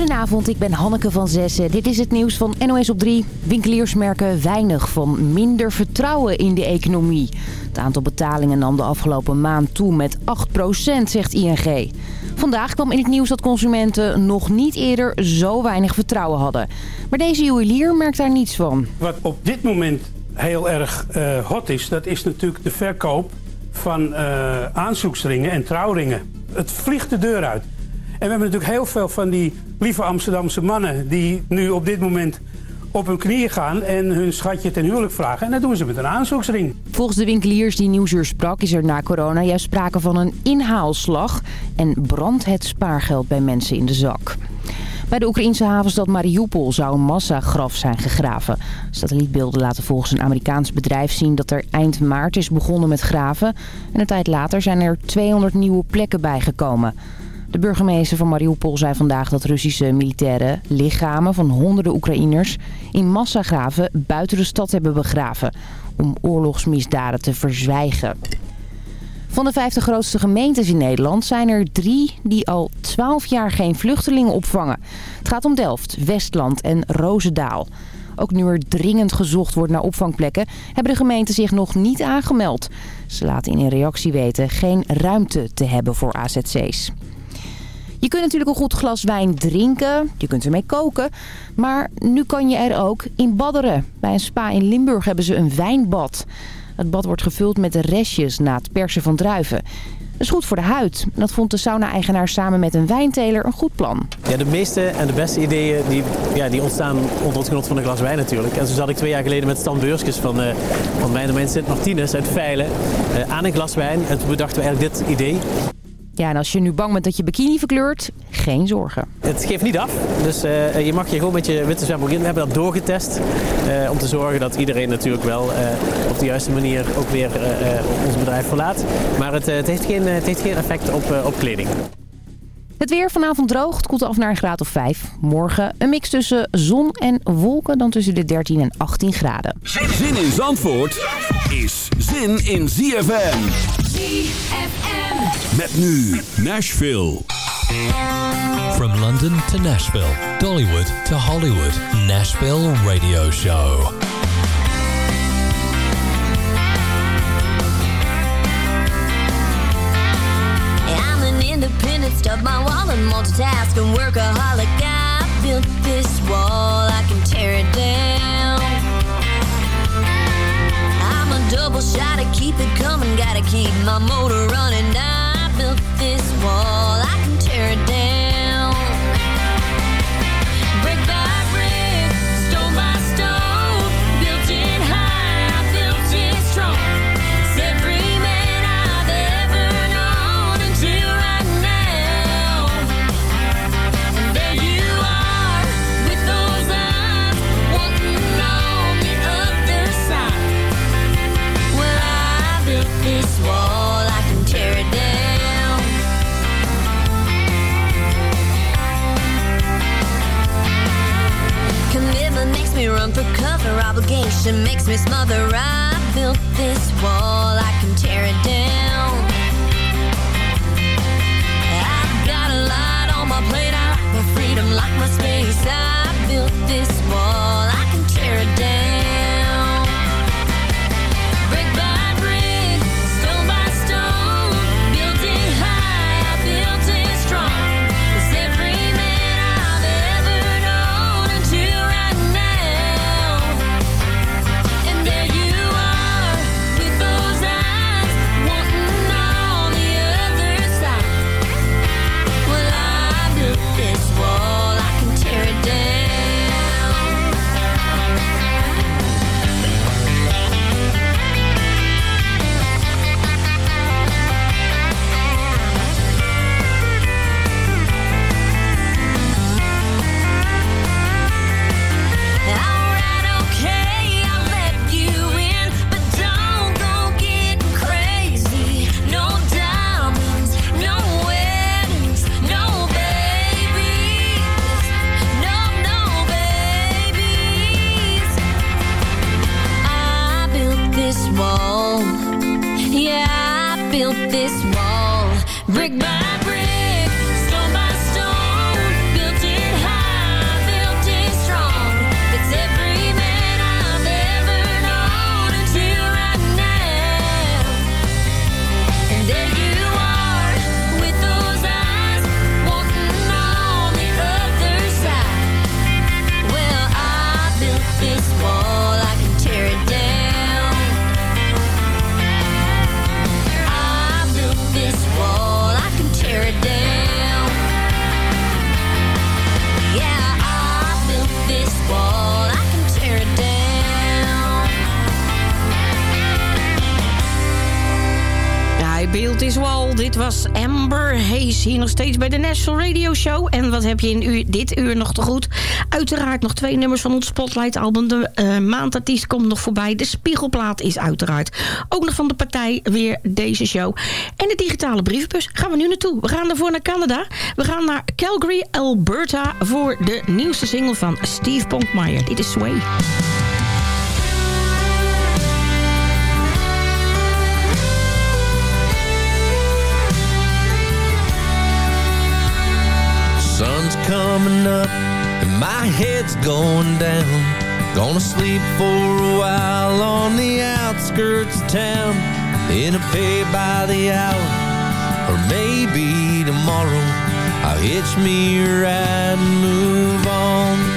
Goedenavond, ik ben Hanneke van Zessen. Dit is het nieuws van NOS op 3. Winkeliers merken weinig van minder vertrouwen in de economie. Het aantal betalingen nam de afgelopen maand toe met 8%, zegt ING. Vandaag kwam in het nieuws dat consumenten nog niet eerder zo weinig vertrouwen hadden. Maar deze juwelier merkt daar niets van. Wat op dit moment heel erg uh, hot is, dat is natuurlijk de verkoop van uh, aanzoeksringen en trouwringen. Het vliegt de deur uit. We hebben natuurlijk heel veel van die lieve Amsterdamse mannen... die nu op dit moment op hun knieën gaan en hun schatje ten huwelijk vragen. En dat doen ze met een aanzoeksring. Volgens de winkeliers die Nieuwsuur sprak is er na corona juist sprake van een inhaalslag... en brandt het spaargeld bij mensen in de zak. Bij de Oekraïnse havenstad Mariupol zou een massagraf zijn gegraven. Satellietbeelden laten volgens een Amerikaans bedrijf zien dat er eind maart is begonnen met graven. En een tijd later zijn er 200 nieuwe plekken bijgekomen. De burgemeester van Mariupol zei vandaag dat Russische militairen lichamen van honderden Oekraïners in massagraven buiten de stad hebben begraven om oorlogsmisdaden te verzwijgen. Van de 50 grootste gemeentes in Nederland zijn er drie die al 12 jaar geen vluchtelingen opvangen. Het gaat om Delft, Westland en Roosendaal. Ook nu er dringend gezocht wordt naar opvangplekken, hebben de gemeenten zich nog niet aangemeld. Ze laten in een reactie weten geen ruimte te hebben voor AZC's. Je kunt natuurlijk een goed glas wijn drinken, je kunt ermee koken, maar nu kan je er ook in badderen. Bij een spa in Limburg hebben ze een wijnbad. Het bad wordt gevuld met de restjes na het persen van druiven. Dat is goed voor de huid. Dat vond de sauna-eigenaar samen met een wijnteler een goed plan. Ja, de meeste en de beste ideeën die, ja, die ontstaan onder het genot van een glas wijn natuurlijk. En zo zat ik twee jaar geleden met Stan Beurskes van, uh, van mijn domein Sint Martinus uit Veilen uh, aan een glas wijn. En toen bedachten we eigenlijk dit idee. Ja, en als je nu bang bent dat je bikini verkleurt, geen zorgen. Het geeft niet af, dus uh, je mag je gewoon met je witte zwembroek in. We hebben dat doorgetest uh, om te zorgen dat iedereen natuurlijk wel uh, op de juiste manier ook weer ons bedrijf verlaat. Maar het, het, heeft, geen, het heeft geen effect op, op kleding. Het weer vanavond droog, het koelt af naar een graad of 5. Morgen een mix tussen zon en wolken, dan tussen de 13 en 18 graden. Zin in Zandvoort is zin in ZFM. ZFM. Met nu Nashville. From London to Nashville, Dollywood to Hollywood, Nashville Radio Show. I'm an independent, stuff my wall and multitask and workaholic. I built this wall, I can tear it down. I'm a double shot to keep it coming, gotta keep my motor running. I built this wall, I can tear it down. Run obligation makes me smother. I built this wall, I can tear it down. Dit was Amber Hayes hier nog steeds bij de National Radio Show. En wat heb je in dit uur nog te goed? Uiteraard nog twee nummers van ons Spotlight album. De uh, maandartiest komt nog voorbij. De Spiegelplaat is uiteraard ook nog van de partij weer deze show. En de digitale brievenbus gaan we nu naartoe. We gaan daarvoor naar Canada. We gaan naar Calgary, Alberta voor de nieuwste single van Steve Ponkmeyer. Dit is Sway. Coming up and my head's going down. Gonna sleep for a while on the outskirts of town. In a pay by the hour, or maybe tomorrow I'll hitch me a ride and move on.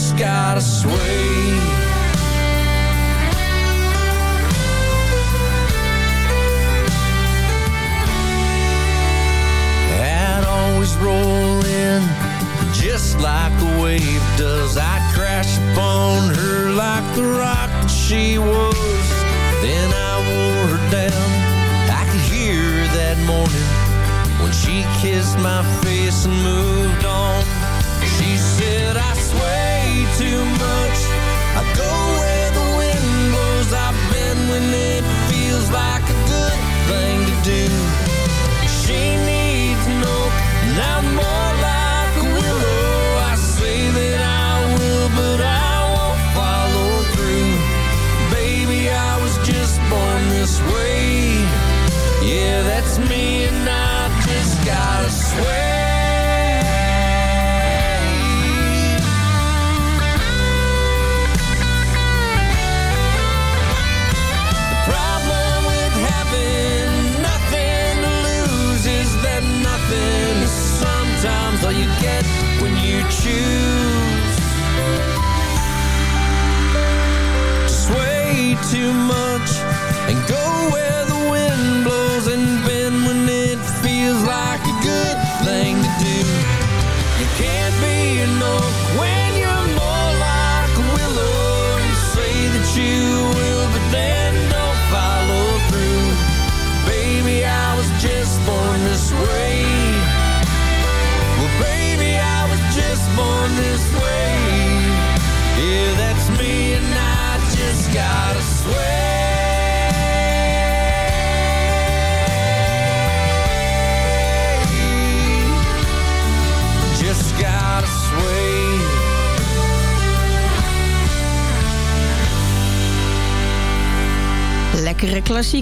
Just gotta sway. I'd always roll in just like a wave does. I crash upon her like the rock that she was. Then I wore her down. I could hear her that morning when she kissed my face and moved sway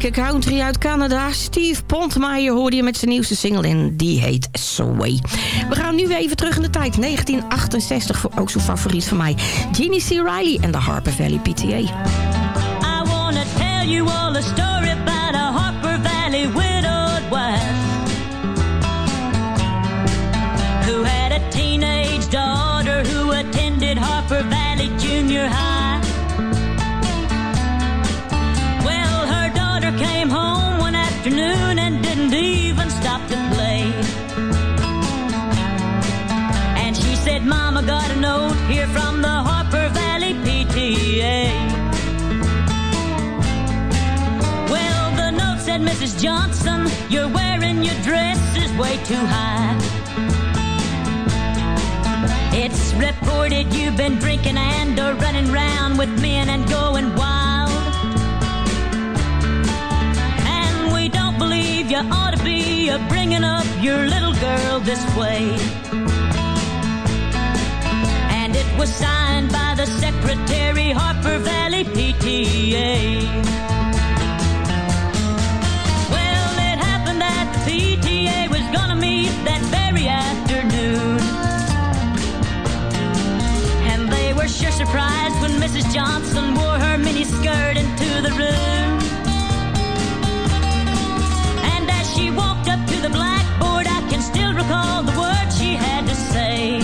country uit Canada. Steve Pontmeyer hoorde je met zijn nieuwste single en die heet Sway. We gaan nu even terug in de tijd. 1968, voor- ook zo'n favoriet van mij. Jeannie C. Riley en de Harper Valley PTA. I tell you all a story Mrs. Johnson, you're wearing your dress is way too high. It's reported you've been drinking and are running round with men and going wild. And we don't believe you ought to be uh, bringing up your little girl this way. And it was signed by the secretary, Harper Valley PTA. gonna meet that very afternoon. And they were sure surprised when Mrs. Johnson wore her miniskirt into the room. And as she walked up to the blackboard, I can still recall the words she had to say.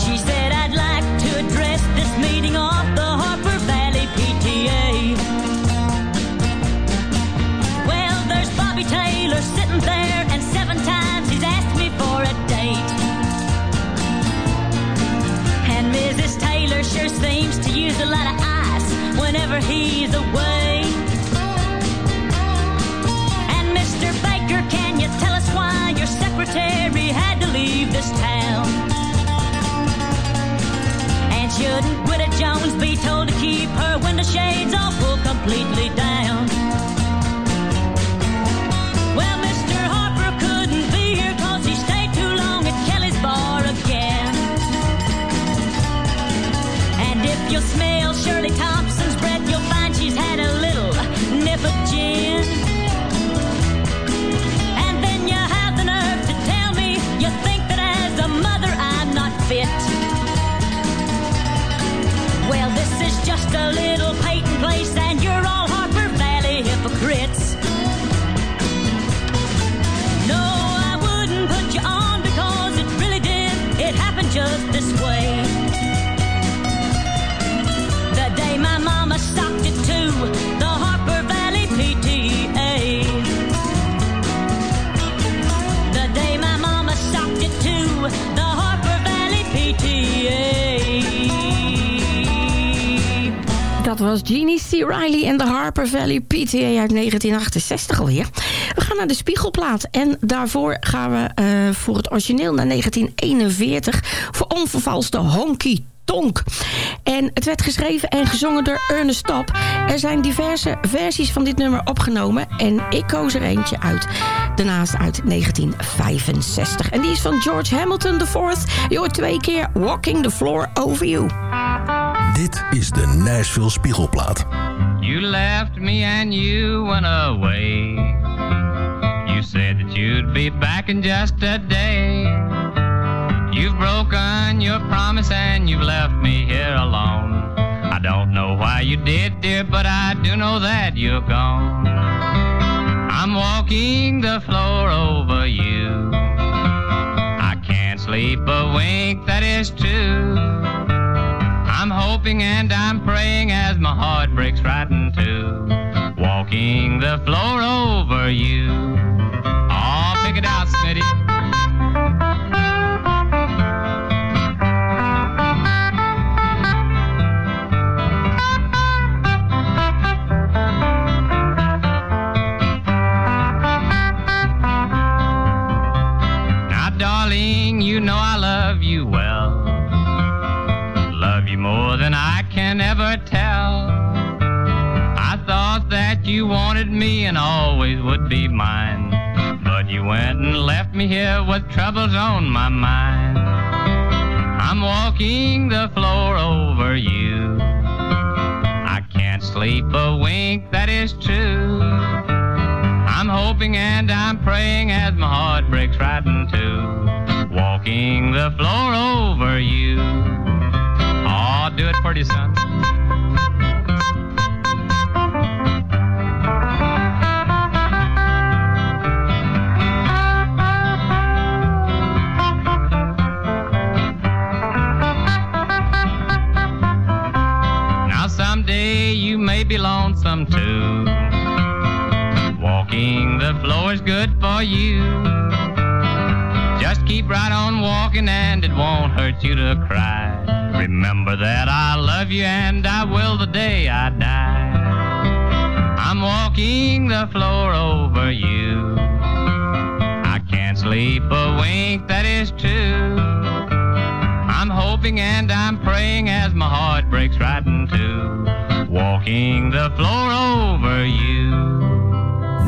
She said, I'd like to address this meeting off the Mrs. Sure seems to use a lot of ice whenever he's away. And Mr. Baker, can you tell us why your secretary had to leave this town? And shouldn't Greta Jones be told to keep her window shades pulled completely down? Little Dat was Jeannie C. Riley en de Harper Valley PTA uit 1968 alweer. We gaan naar de Spiegelplaat. En daarvoor gaan we eh, voor het origineel naar 1941... voor onvervalste Honky Tonk. En het werd geschreven en gezongen door Ernest Top. Er zijn diverse versies van dit nummer opgenomen. En ik koos er eentje uit. Daarnaast uit 1965. En die is van George Hamilton IV. Je hoort twee keer Walking the Floor Over You. Dit is de Nashville Spiegelplaat. You left me and you went away. You said that you'd be back in just a day. You've broken your promise and you've left me here alone. I don't know why you did, dear, but I do know that you're gone. I'm walking the floor hoping and I'm praying as my heart breaks right in two. Walking the floor over you. Oh, pick it out, Smitty. And always would be mine. But you went and left me here with troubles on my mind. I'm walking the floor over you. I can't sleep a wink, that is true. I'm hoping and I'm praying as my heart breaks right in two. Walking the floor over you. Oh, do it pretty, son. The floor is good for you. Just keep right on walking and it won't hurt you to cry. Remember that I love you and I will the day I die. I'm walking the floor over you. I can't sleep a wink, that is true. I'm hoping and I'm praying as my heart breaks right in two. Walking the floor over you.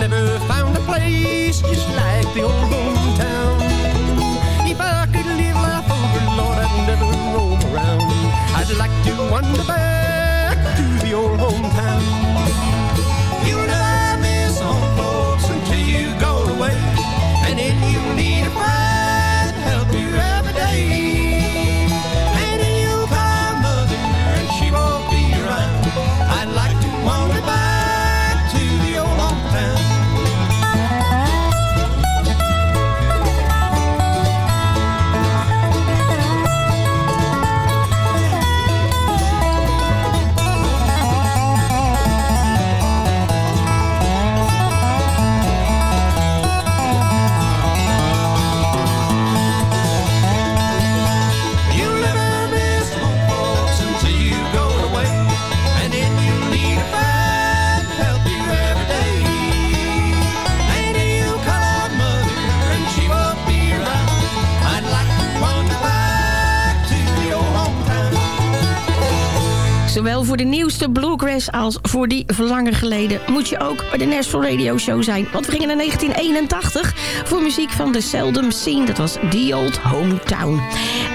never found a place just like the old hometown. Zowel voor de nieuwste bluegrass als voor die van langer geleden... moet je ook bij de National Radio Show zijn. Want we gingen in 1981 voor muziek van The Seldom Scene. Dat was The Old Hometown.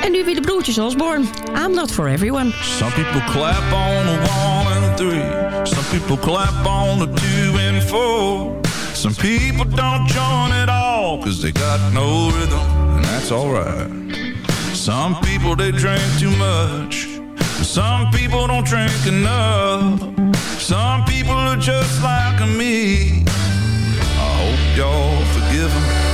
En nu weer de broertjes Osborne. I'm not for everyone. Some people clap on the one and three. Some people clap on the two and four. Some people don't join at all Cause they got no rhythm. And that's alright. Some people, they drink too much. Some people don't drink enough. Some people are just like me. I hope y'all forgive them.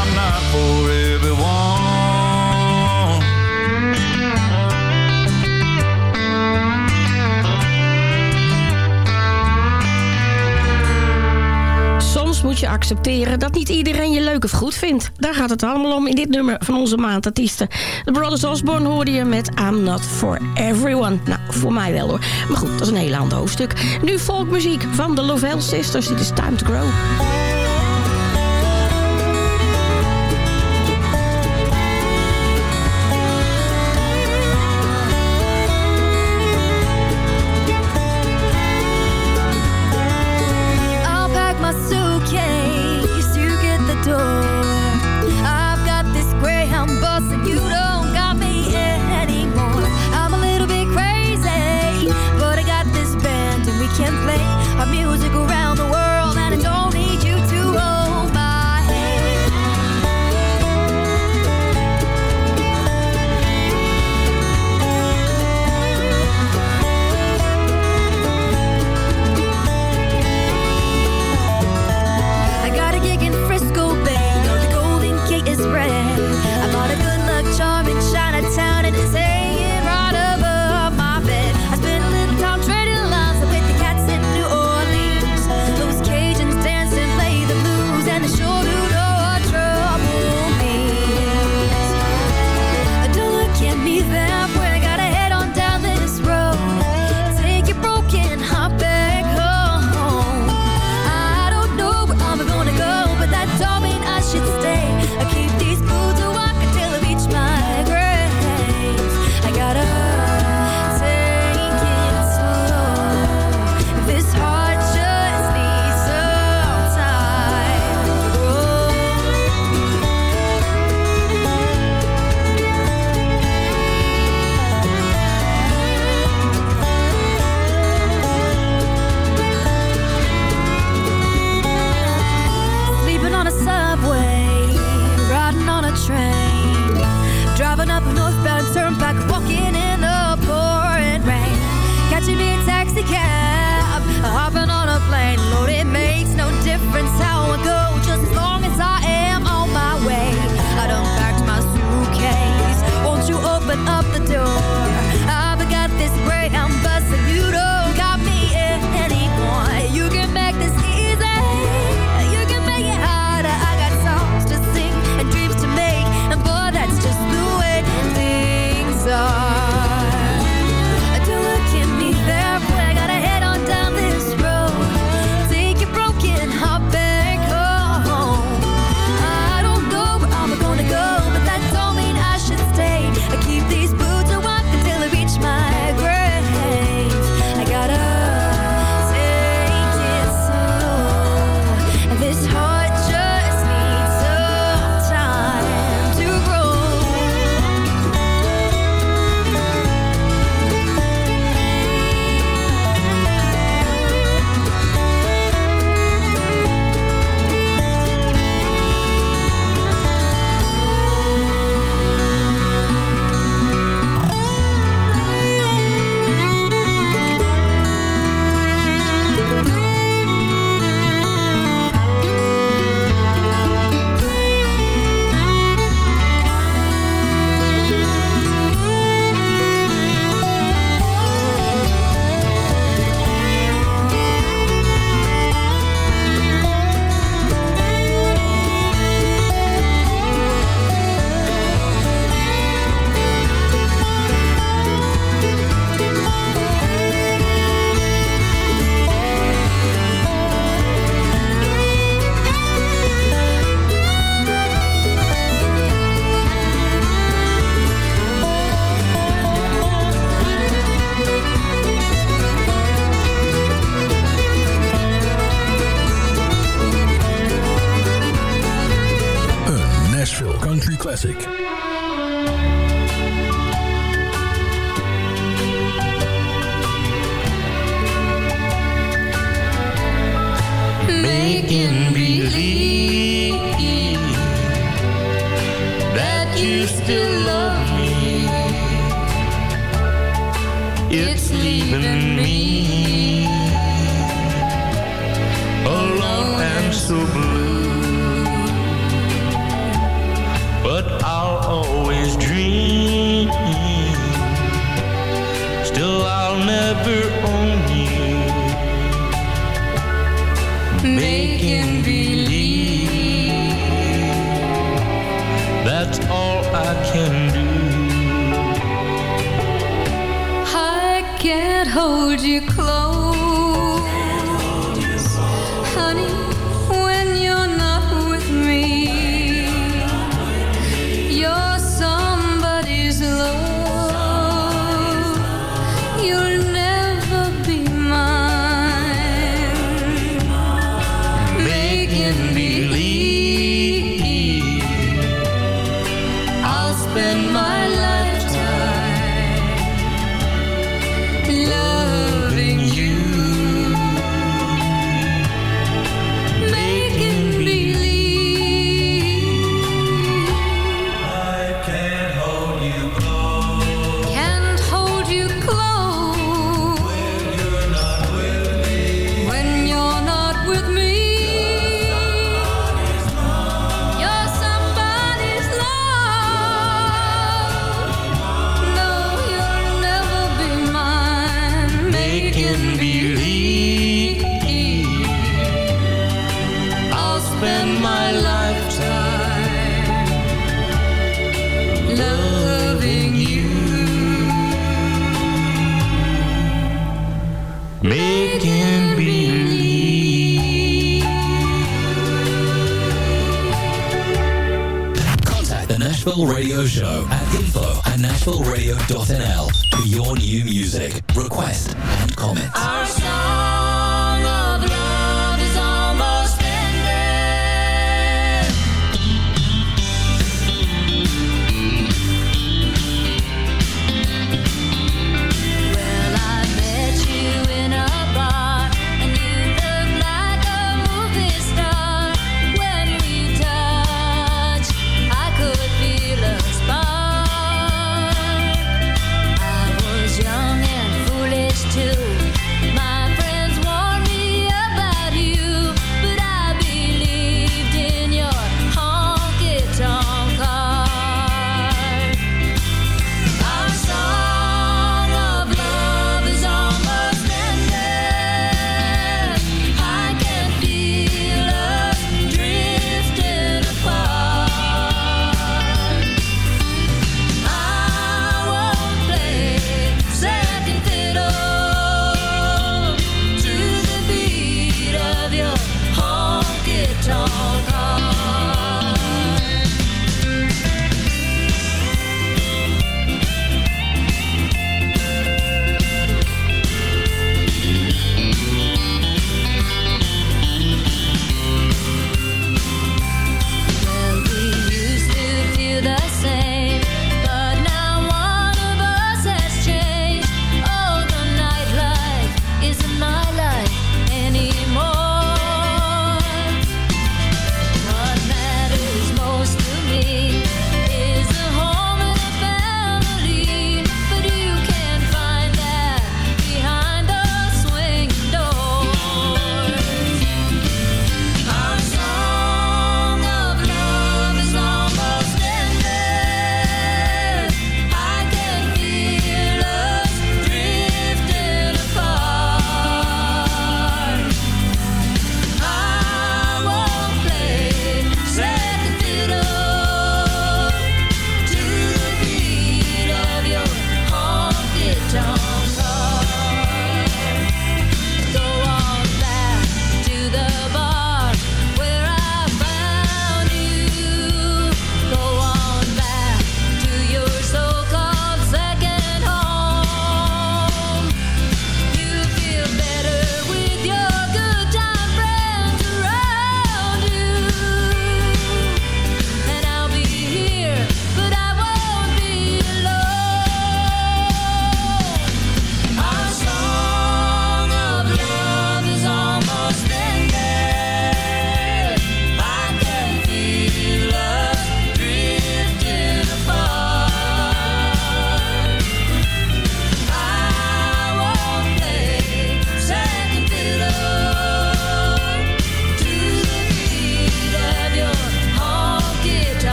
I'm not for everyone. Soms moet je accepteren dat niet iedereen je leuk of goed vindt. Daar gaat het allemaal om in dit nummer van onze maandartiesten. De Brothers Osborne hoorde je met I'm Not For Everyone. Nou, voor mij wel hoor. Maar goed, dat is een heel ander hoofdstuk. Nu volkmuziek van de Lovell Sisters. Dit is Time To Grow.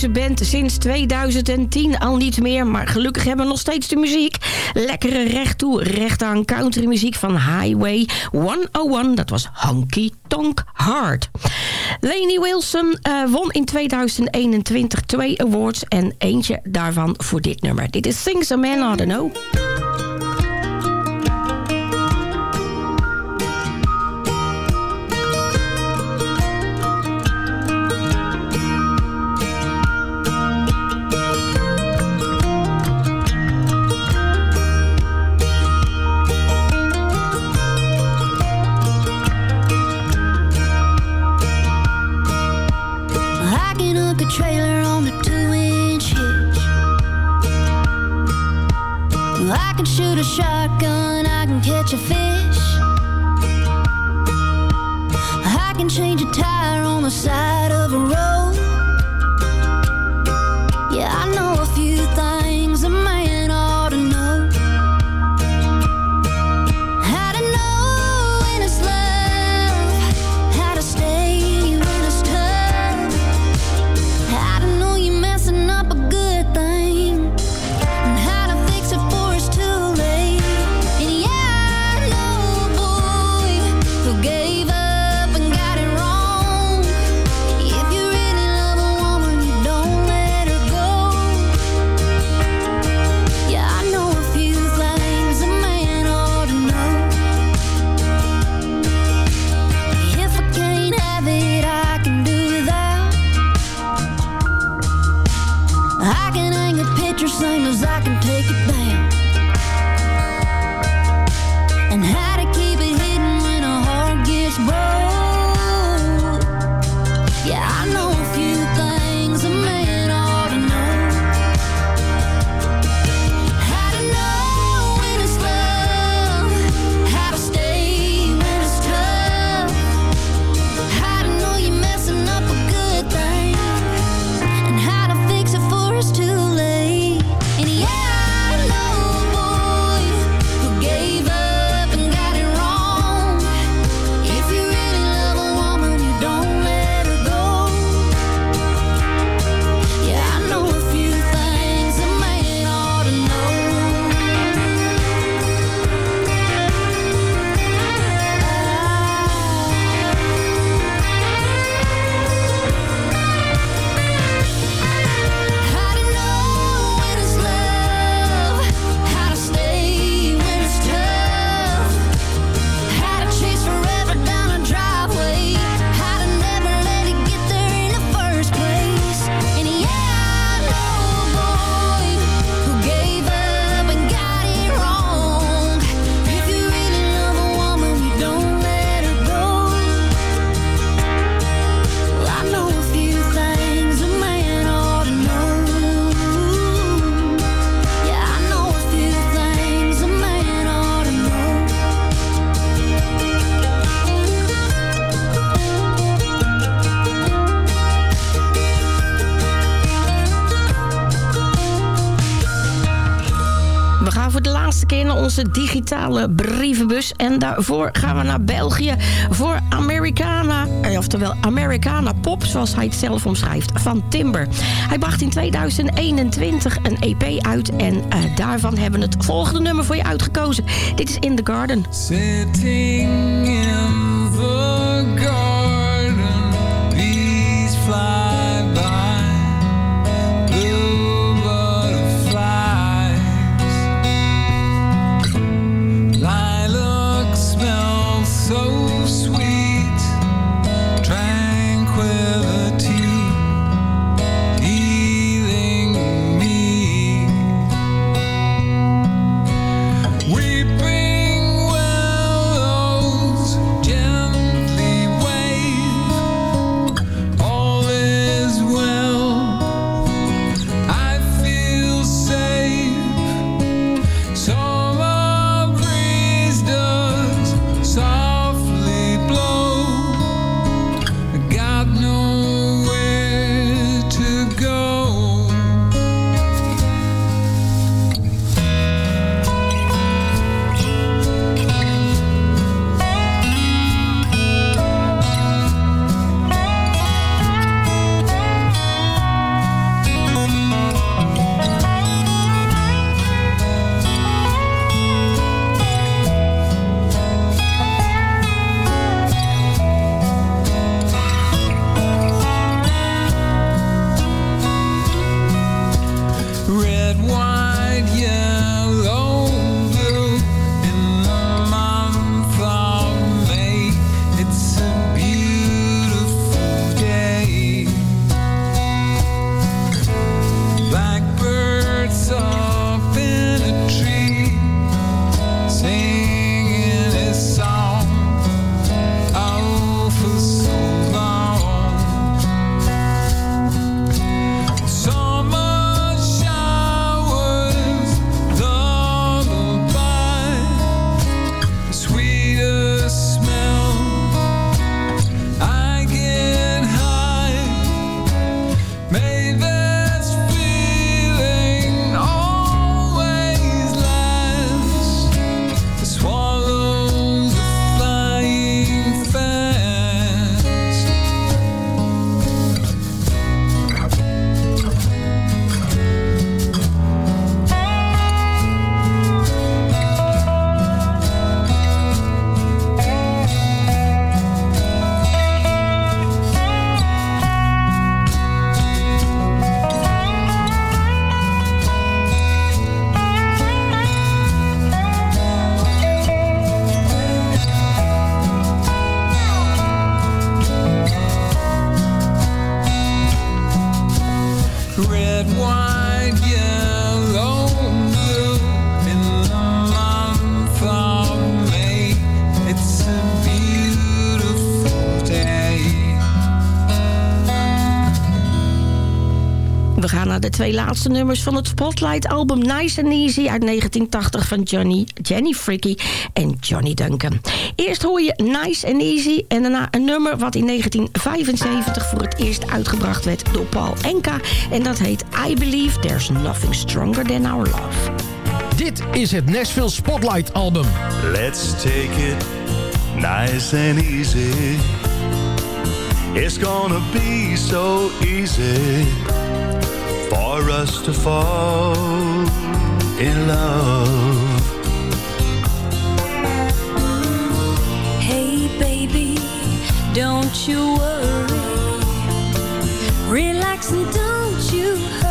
deze band sinds 2010 al niet meer. Maar gelukkig hebben we nog steeds de muziek. Lekkere recht toe, recht aan country muziek van Highway 101. Dat was Honky Tonk Hard. Lainey Wilson eh, won in 2021 twee awards. En eentje daarvan voor dit nummer. Dit is Things a Man I Know. digitale brievenbus. En daarvoor gaan we naar België voor Americana, eh, oftewel Americana Pop, zoals hij het zelf omschrijft, van Timber. Hij bracht in 2021 een EP uit en eh, daarvan hebben we het volgende nummer voor je uitgekozen. Dit is In The Garden. De twee laatste nummers van het Spotlight-album Nice and Easy uit 1980 van Johnny, Jenny Fricky en Johnny Duncan. Eerst hoor je Nice and Easy en daarna een nummer wat in 1975 voor het eerst uitgebracht werd door Paul Enka. En dat heet I Believe There's Nothing Stronger Than Our Love. Dit is het Nashville Spotlight album. Let's take it nice and easy. It's gonna be so easy for us to fall in love. Hey baby, don't you worry. Relax and don't you hurry.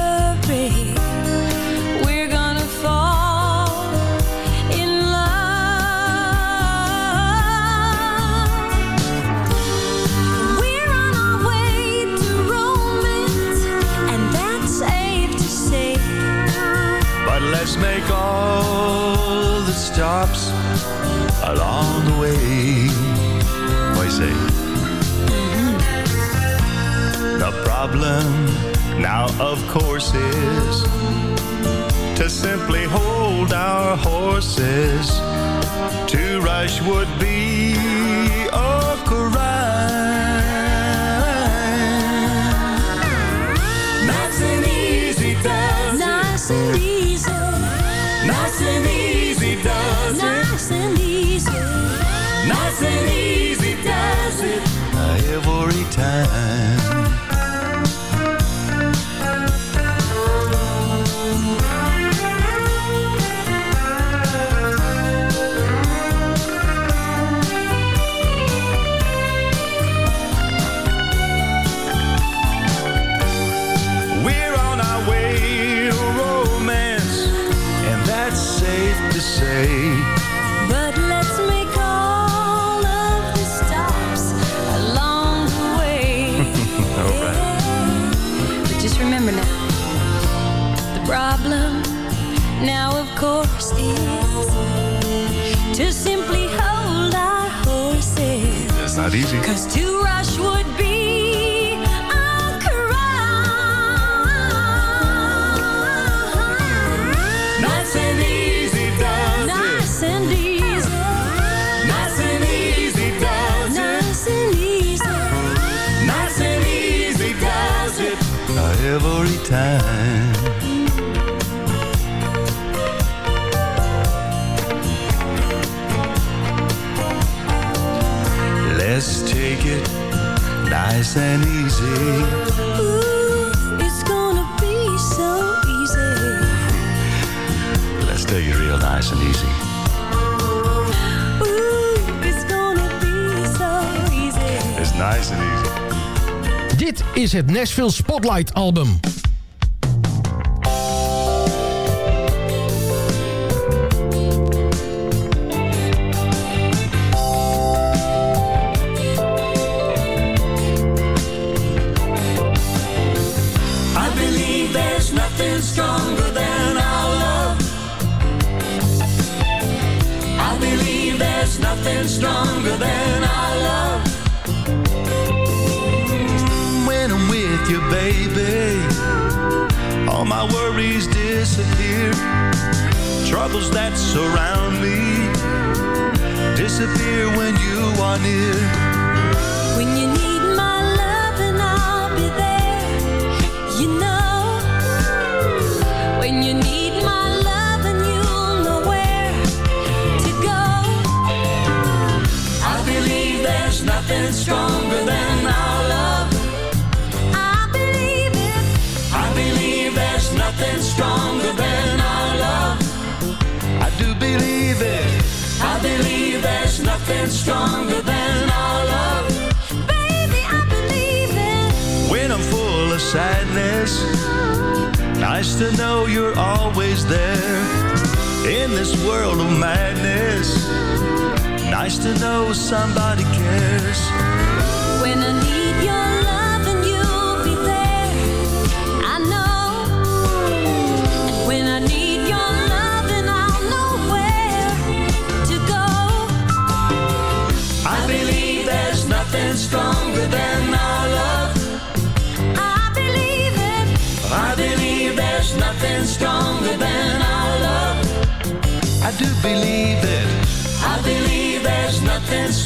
Let's make all the stops along the way. What say? Mm-hmm. The problem now, of course, is to simply hold our horses. To rush would be Nice and easy does it. Nice and easy. Nice and easy Cause Dizzy. And easy. Ooh, it's gonna be so easy. Let's take it real nice and easy. Ooh, it's gonna be so easy. It's nice and easy. Dit is het Nashville Spotlight album. Near. To know you're always there. In this world of madness, nice to know somebody cares.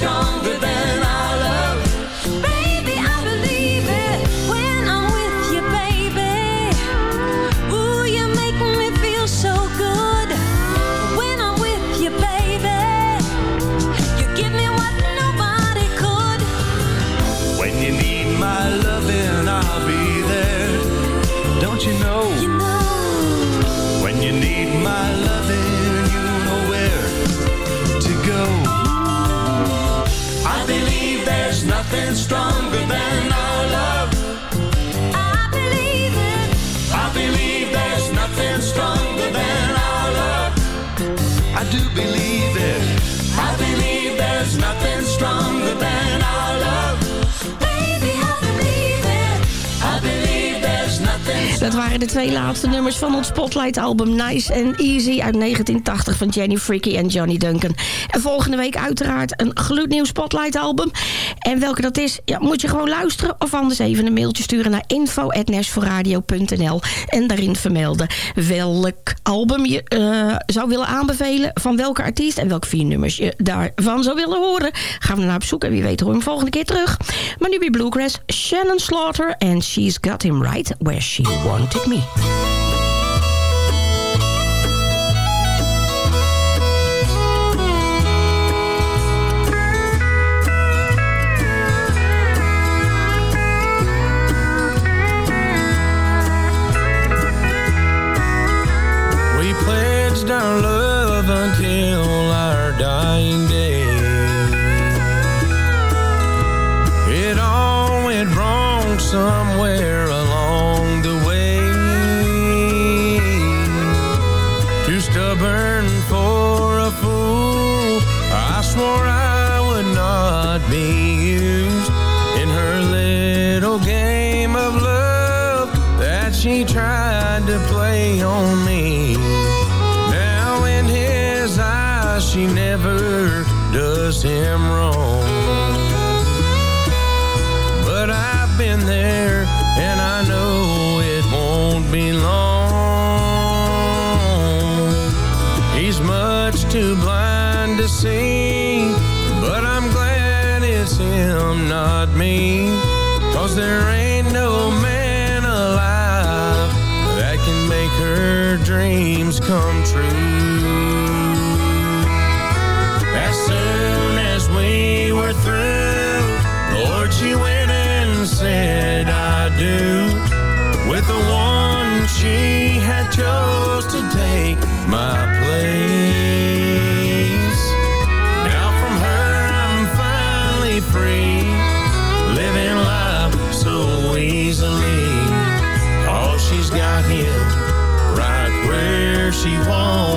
Nothing de nummers van ons Spotlight-album Nice and Easy uit 1980 van Jenny Freaky en Johnny Duncan. En volgende week uiteraard een gloednieuw Spotlight-album. En welke dat is, ja, moet je gewoon luisteren of anders even een mailtje sturen naar info.nashforradio.nl en daarin vermelden welk album je eh, zou willen aanbevelen, van welke artiest en welke vier nummers je daarvan zou willen horen. Gaan we naar op zoek en wie weet we hem volgende keer terug. Maar nu bij Bluegrass, Shannon Slaughter en She's Got Him Right Where She Wanted Me. She never does him wrong. But I've been there, and I know it won't be long. He's much too blind to see, but I'm glad it's him, not me. Cause there ain't no man alive that can make her dreams come true. Chose to take my place. Now from her I'm finally free, living life so easily. Oh, she's got him right where she wanted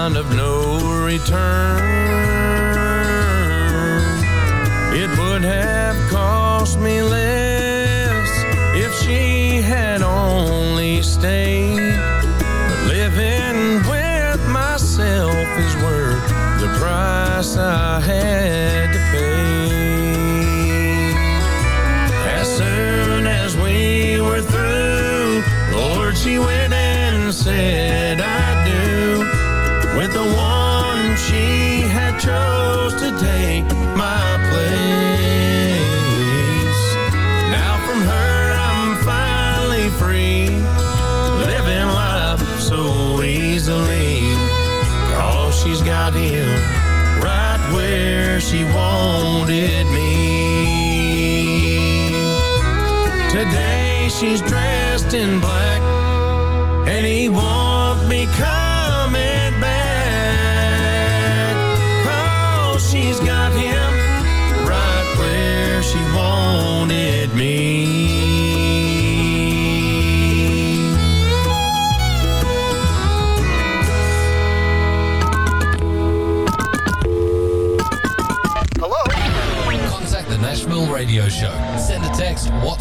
of no return. It would have cost me less if she had only stayed. But living with myself is worth the price I had to pay. As soon as we were through, Lord, she went and said, she's dressed in black,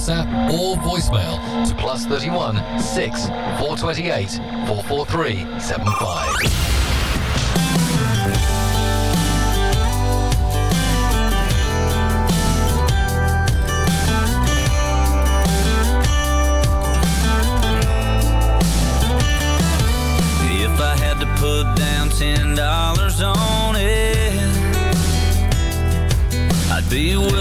WhatsApp or voicemail to plus 31 6 428 443 75. put down ten dollars on it, I'd be willing.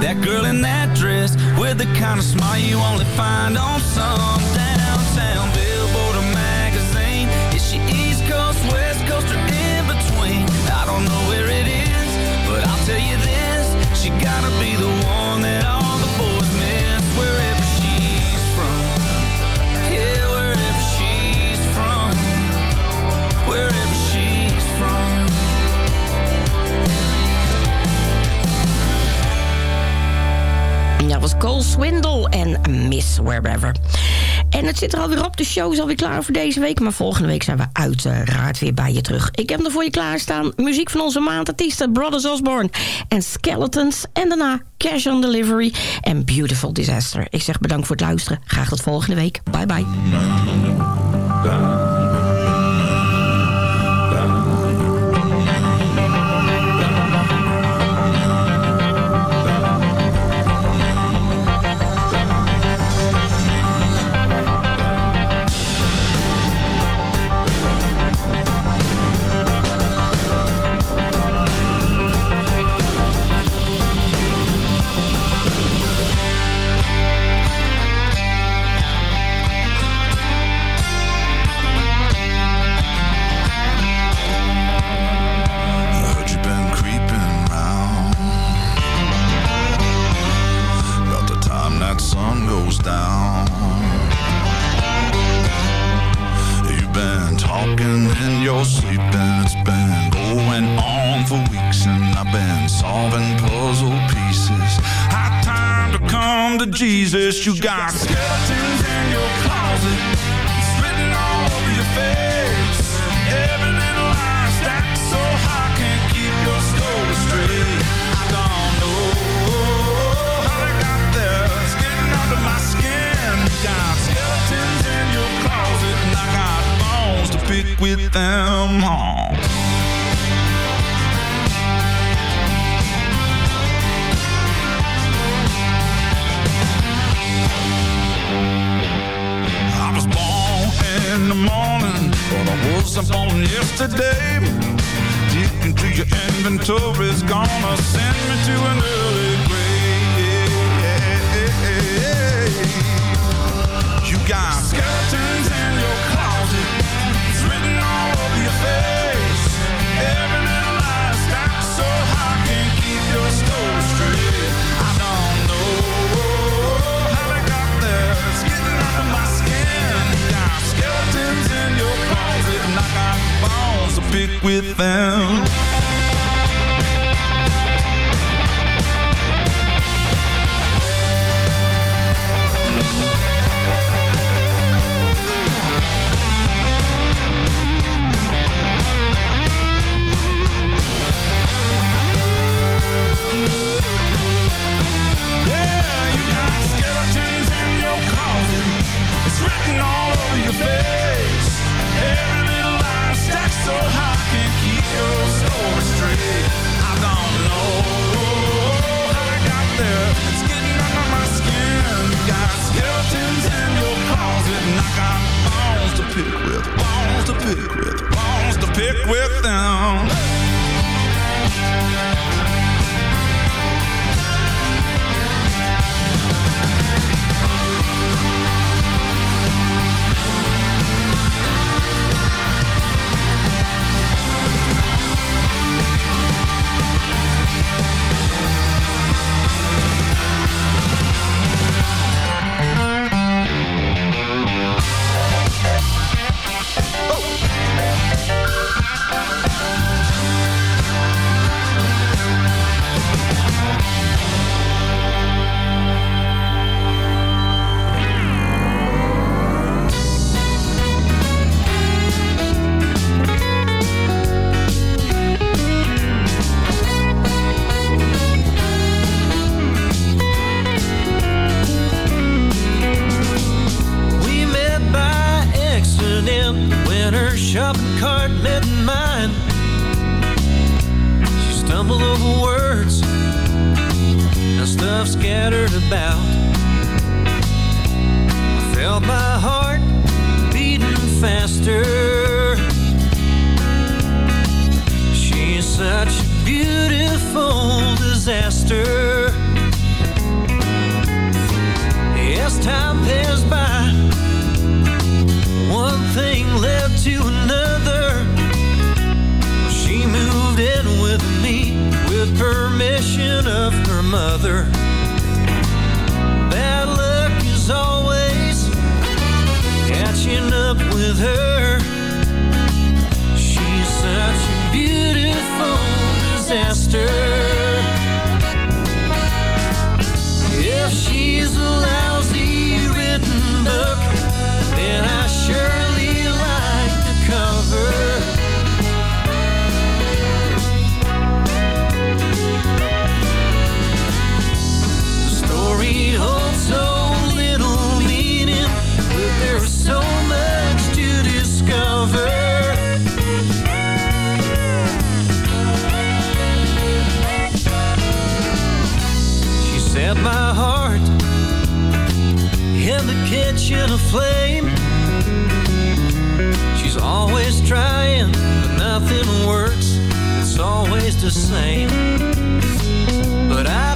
That girl in that dress With the kind of smile you only find on some Swindle en Miss Wherever. En het zit er alweer op. De show is alweer klaar voor deze week. Maar volgende week zijn we uiteraard weer bij je terug. Ik heb er voor je klaarstaan. Muziek van onze maandartiesten Brothers Osborne en Skeletons. En daarna Cash on Delivery en Beautiful Disaster. Ik zeg bedankt voor het luisteren. Graag tot volgende week. Bye bye. Jesus, you got skeletons in your closet, spitting all over your face. Every little lie stacked so high, can't keep your story straight. I don't know how they got there, it's getting under my skin. Got skeletons in your closet, and I got bones to pick with them. someone yesterday. Deep into your inventory's gonna send me to an early grave. without other. Bad luck is always catching up with her. She's such a beautiful disaster. If she's alive at my heart in the kitchen aflame. She's always trying, but nothing works. It's always the same. But I